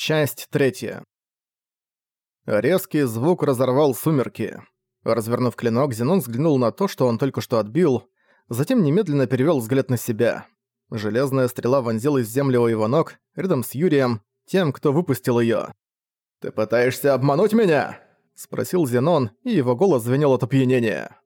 Часть третья. Резкий звук разорвал сумерки. Развернув клинок, Зенон взглянул на то, что он только что отбил, затем немедленно перевёл взгляд на себя. Железная стрела вонзилась в землю у его ног, рядом с Юрием, тем, кто выпустил её. «Ты пытаешься обмануть меня?» — спросил Зенон, и его голос звенел от опьянения.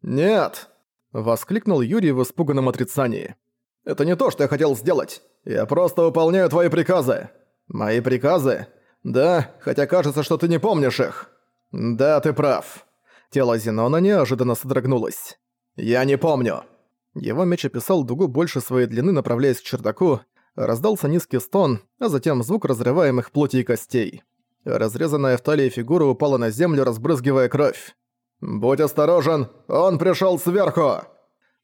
«Нет!» — воскликнул Юрий в испуганном отрицании. «Это не то, что я хотел сделать. Я просто выполняю твои приказы. Мои приказы? Да, хотя кажется, что ты не помнишь их. Да, ты прав. Тело Зенона неожиданно содрогнулось. Я не помню. Его меч описал дугу больше своей длины, направляясь к чердаку. Раздался низкий стон, а затем звук разрываемых плоти и костей. Разрезанная в талии фигура упала на землю, разбрызгивая кровь. «Будь осторожен, он пришел сверху!»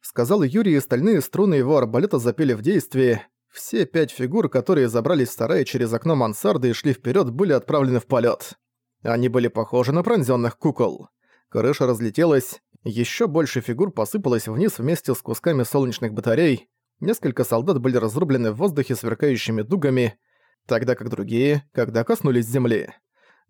Сказал Юрий, и стальные струны его арбалета запели в действии. Все пять фигур, которые забрались в сарай через окно мансарды и шли вперед, были отправлены в полет. Они были похожи на пронзенных кукол. Крыша разлетелась, еще больше фигур посыпалось вниз вместе с кусками солнечных батарей, несколько солдат были разрублены в воздухе сверкающими дугами, тогда как другие, когда коснулись земли.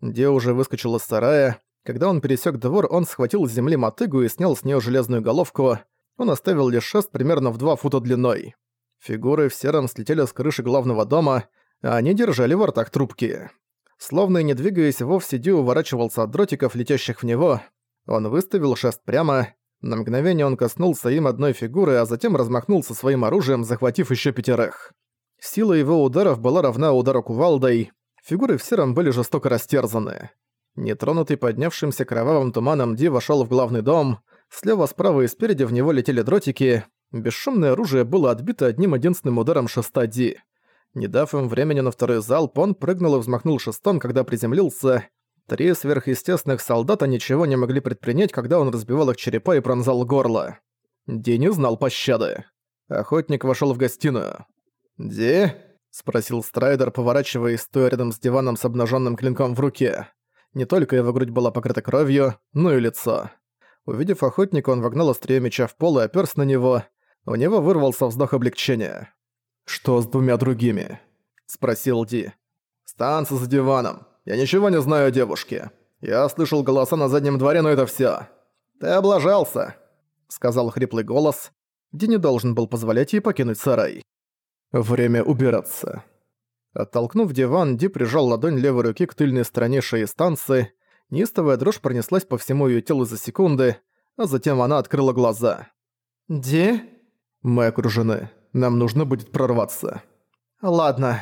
Ди уже выскочил из сарая. Когда он пересек двор, он схватил с земли мотыгу и снял с нее железную головку. Он оставил лишь шест примерно в два фута длиной. Фигуры в сером слетели с крыши главного дома, а они держали в ртах трубки. Словно и не двигаясь, вовсе Ди уворачивался от дротиков, летящих в него. Он выставил шест прямо. На мгновение он коснулся им одной фигуры, а затем размахнулся своим оружием, захватив еще пятерых. Сила его ударов была равна удару кувалдой. Фигуры в сером были жестоко растерзаны. Нетронутый поднявшимся кровавым туманом Ди вошел в главный дом. Слева, справа и спереди в него летели дротики. Бесшумное оружие было отбито одним единственным ударом шеста Ди. Не дав им времени на второй залп, он прыгнул и взмахнул шестом, когда приземлился. Три сверхъестественных солдата ничего не могли предпринять, когда он разбивал их черепа и пронзал горло. Ди не знал пощады. Охотник вошел в гостиную. «Ди?» — спросил Страйдер, поворачиваясь, стоя рядом с диваном с обнаженным клинком в руке. Не только его грудь была покрыта кровью, но и лицо. Увидев охотника, он вогнал острие меча в пол и оперся на него. У него вырвался вздох облегчения. «Что с двумя другими?» – спросил Ди. «Станция за диваном. Я ничего не знаю о девушке. Я слышал голоса на заднем дворе, но это всё. Ты облажался», – сказал хриплый голос. Ди не должен был позволять ей покинуть сарай. «Время убираться». Оттолкнув диван, Ди прижал ладонь левой руки к тыльной стороне шеи станции. Неистовая дрожь пронеслась по всему её телу за секунды, а затем она открыла глаза. «Ди?» «Мы окружены. Нам нужно будет прорваться». «Ладно».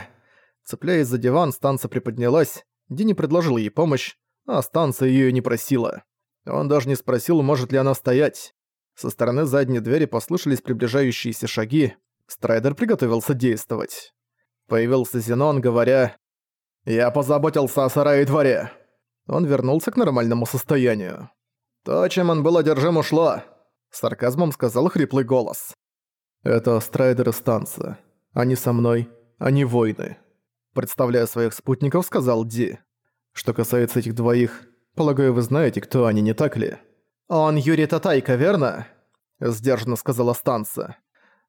Цепляясь за диван, станция приподнялась. Дини предложил ей помощь, а станция её не просила. Он даже не спросил, может ли она стоять. Со стороны задней двери послышались приближающиеся шаги. Страйдер приготовился действовать. Появился Зенон, говоря «Я позаботился о сарае и дворе». Он вернулся к нормальному состоянию. «То, чем он был одержим, ушло», — с сарказмом сказал хриплый голос. «Это Страйдер и. Они со мной, они воины», — представляя своих спутников, сказал Ди. «Что касается этих двоих, полагаю, вы знаете, кто они, не так ли?» «Он Юрий Татайка, верно?» — сдержанно сказала станция.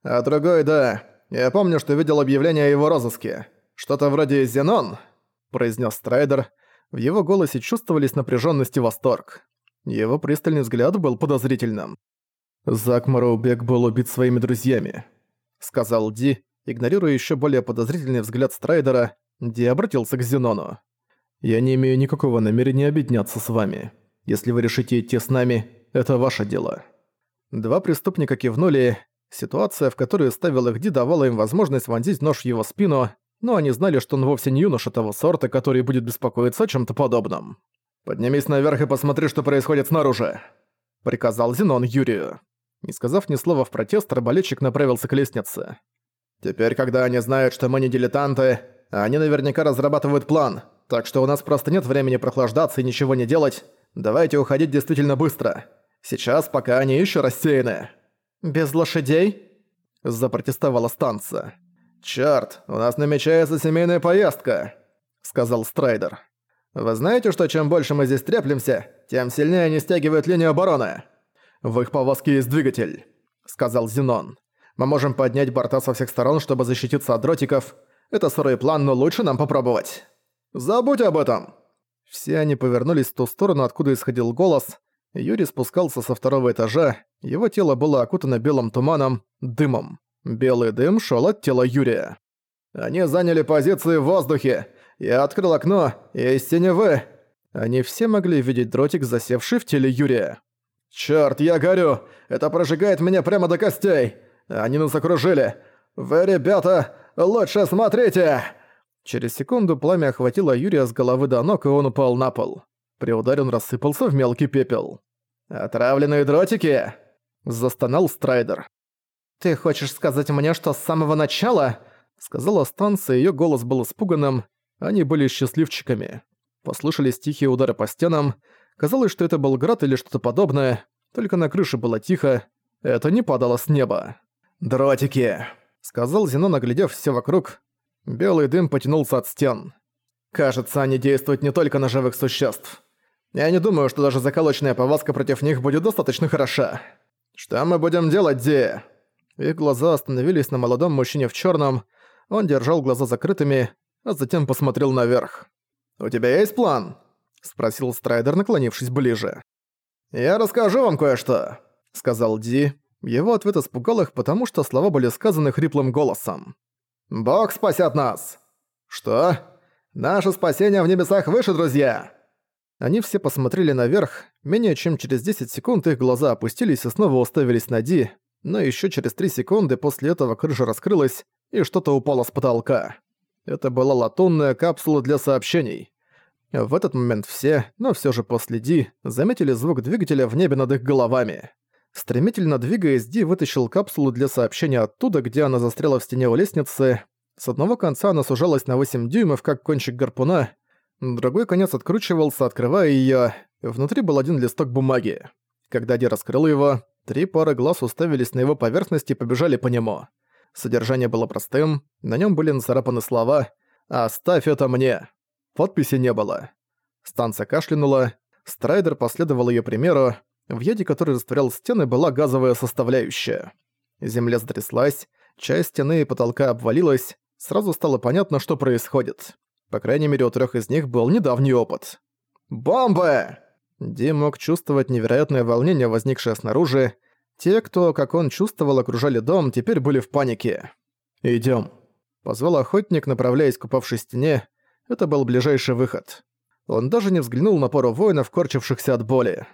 «А другой, да. Я помню, что видел объявление о его розыске. Что-то вроде «Зенон», — произнес Страйдер. В его голосе чувствовались напряженность и восторг. Его пристальный взгляд был подозрительным. «Зак Мароубек был убит своими друзьями», — сказал Ди, игнорируя еще более подозрительный взгляд Страйдера, Ди обратился к Зенону. «Я не имею никакого намерения объединяться с вами. Если вы решите идти с нами, это ваше дело». Два преступника кивнули. Ситуация, в которую ставил их Ди, давала им возможность вонзить нож в его спину, но они знали, что он вовсе не юноша того сорта, который будет беспокоиться о чем-то подобном. «Поднимись наверх и посмотри, что происходит снаружи», — приказал Зенон Юрию. Не сказав ни слова в протест, арбалетчик направился к лестнице. «Теперь, когда они знают, что мы не дилетанты, они наверняка разрабатывают план, так что у нас просто нет времени прохлаждаться и ничего не делать. Давайте уходить действительно быстро. Сейчас, пока они еще рассеяны». «Без лошадей?» – запротестовала станция. «Чёрт, у нас намечается семейная поездка», – сказал Страйдер. «Вы знаете, что чем больше мы здесь треплемся, тем сильнее они стягивают линию обороны?» «В их повозке есть двигатель», — сказал Зенон. «Мы можем поднять борта со всех сторон, чтобы защититься от дротиков. Это сырой план, но лучше нам попробовать». Забудь об этом!» Все они повернулись в ту сторону, откуда исходил голос. Юрий спускался со второго этажа, его тело было окутано белым туманом, дымом. Белый дым шел от тела Юрия. «Они заняли позиции в воздухе! Я открыл окно, и из синевы!» Они все могли видеть дротик, засевший в теле Юрия. «Чёрт, я горю! Это прожигает меня прямо до костей! Они нас окружили! Вы, ребята, лучше смотрите!» Через секунду пламя охватило Юрия с головы до ног, и он упал на пол. При ударе он рассыпался в мелкий пепел. «Отравленные дротики!» – застонал Страйдер. «Ты хочешь сказать мне, что с самого начала?» – сказала станция, её голос был испуганным. Они были счастливчиками. Послышались тихие удары по стенам. Казалось, что это был град или что-то подобное. Только на крыше было тихо. Это не падало с неба. «Дротики!» – сказал Зенон, оглядев всё вокруг. Белый дым потянулся от стен. «Кажется, они действуют не только на живых существ. Я не думаю, что даже заколочная повязка против них будет достаточно хороша. Что мы будем делать, Ди?» Их глаза остановились на молодом мужчине в чёрном. Он держал глаза закрытыми, а затем посмотрел наверх. «У тебя есть план?» – спросил Страйдер, наклонившись ближе. «Я расскажу вам кое-что», – сказал Ди. Его ответ испугал их, потому что слова были сказаны хриплым голосом. «Бог спасет нас!» «Что? Наше спасение в небесах выше, друзья!» Они все посмотрели наверх, менее чем через 10 секунд их глаза опустились и снова уставились на Ди, но еще через 3 секунды после этого крыша раскрылась, и что-то упало с потолка. Это была латунная капсула для сообщений. В этот момент все, но все же после Ди, заметили звук двигателя в небе над их головами. Стремительно двигаясь, Ди вытащил капсулу для сообщения оттуда, где она застряла в стене у лестницы. С одного конца она сужалась на 8 дюймов, как кончик гарпуна, Другой конец откручивался, открывая её. Внутри был один листок бумаги. Когда Ди раскрыл его, три пары глаз уставились на его поверхность и побежали по нему. Содержание было простым, на нём были нацарапаны слова «Оставь это мне». Подписи не было. Станция кашлянула, Страйдер последовал её примеру, в яде, который растворял стены, была газовая составляющая. Земля затряслась, часть стены и потолка обвалилась, сразу стало понятно, что происходит. По крайней мере, у трех из них был недавний опыт. «Бомбы!» Ди мог чувствовать невероятное волнение, возникшее снаружи. Те, кто, как он чувствовал, окружали дом, теперь были в панике. «Идём», — позвал охотник, направляясь к упавшей стене. Это был ближайший выход. Он даже не взглянул на пару воинов, корчившихся от боли.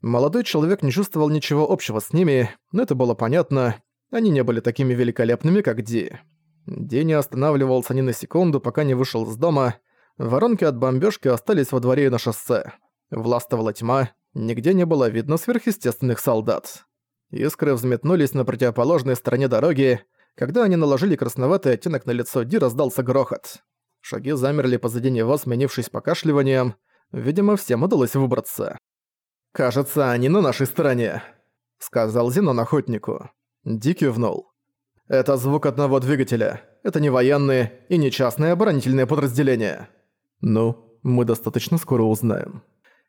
Молодой человек не чувствовал ничего общего с ними, но это было понятно. Они не были такими великолепными, как Ди. Ди не останавливался ни на секунду, пока не вышел из дома. Воронки от бомбёжки остались во дворе и на шоссе. Властвовала тьма, нигде не было видно сверхъестественных солдат. Искры взметнулись на противоположной стороне дороги. Когда они наложили красноватый оттенок на лицо Ди, раздался грохот. Шаги замерли позади него, сменившись покашливанием. Видимо, всем удалось выбраться. «Кажется, они на нашей стороне», — сказал Зенон охотнику. Ди кивнул. Это звук одного двигателя. Это не военные и не частные оборонительные подразделения. Ну, мы достаточно скоро узнаем.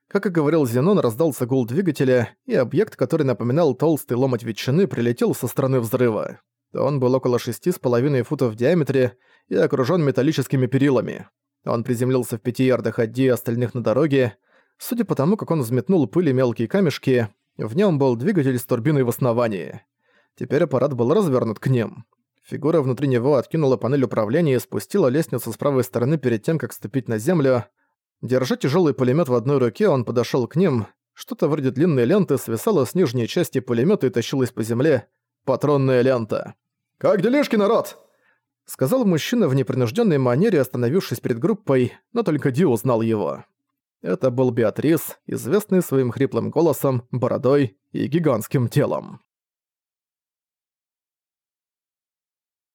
Как и говорил Зенон, раздался гул двигателя, и объект, который напоминал толстый ломоть ветчины, прилетел со стороны взрыва. Он был около шести с половиной футов в диаметре и окружён металлическими перилами. Он приземлился в пяти ярдах от Ди остальных на дороге. Судя по тому, как он взметнул пыль и мелкие камешки, в нём был двигатель с турбиной в основании. Теперь аппарат был развернут к ним. Фигура внутри него откинула панель управления и спустила лестницу с правой стороны перед тем, как ступить на землю. Держа тяжелый пулемет в одной руке, он подошел к ним. Что-то вроде длинной ленты свисало с нижней части пулемета и тащилось по земле. Патронная лента. «Как делишки, народ?» Сказал мужчина в непринужденной манере, остановившись перед группой, но только Ди узнал его. Это был Беатрис, известный своим хриплым голосом, бородой и гигантским телом.